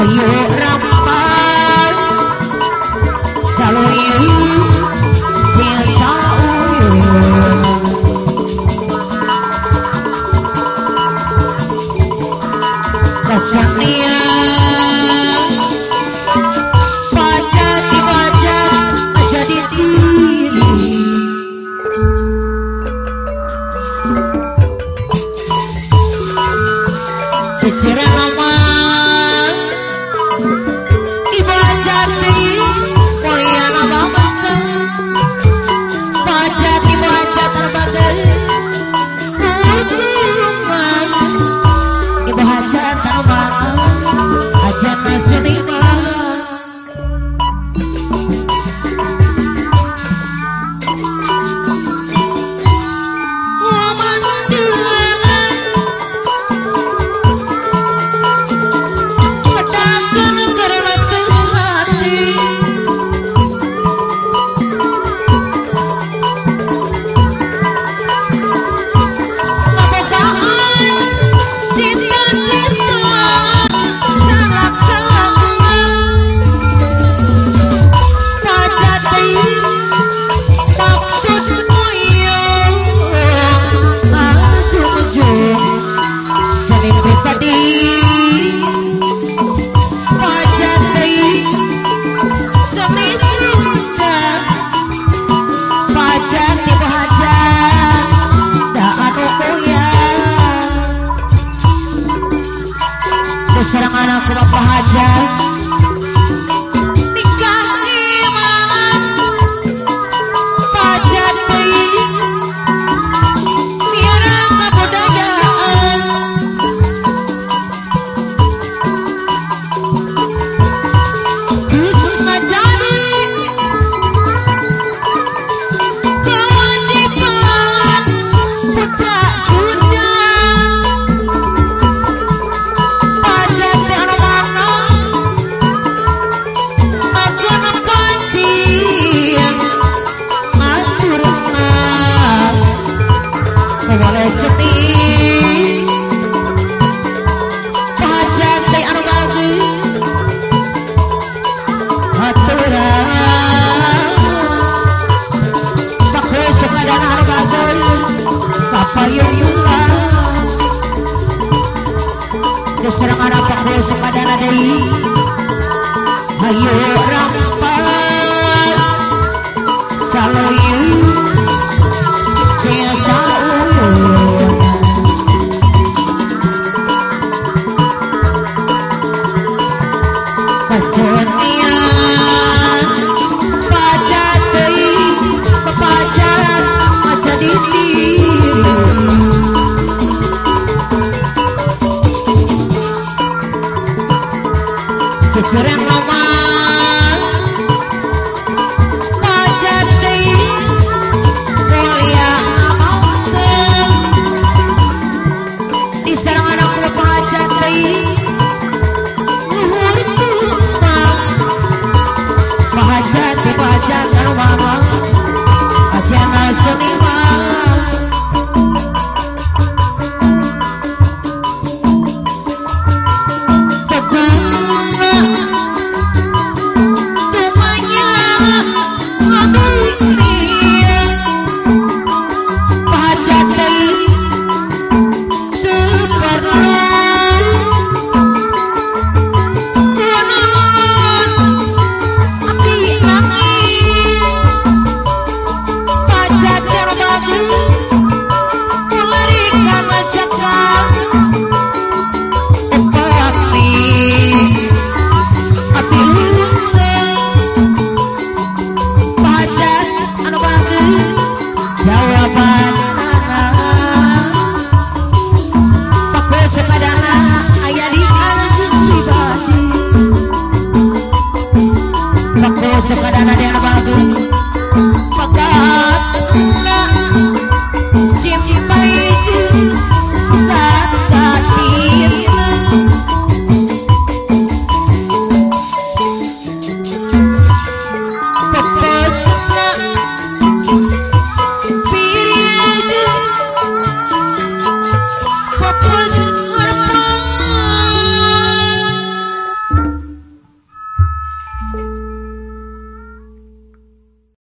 ayo rapal salurin desa Thank.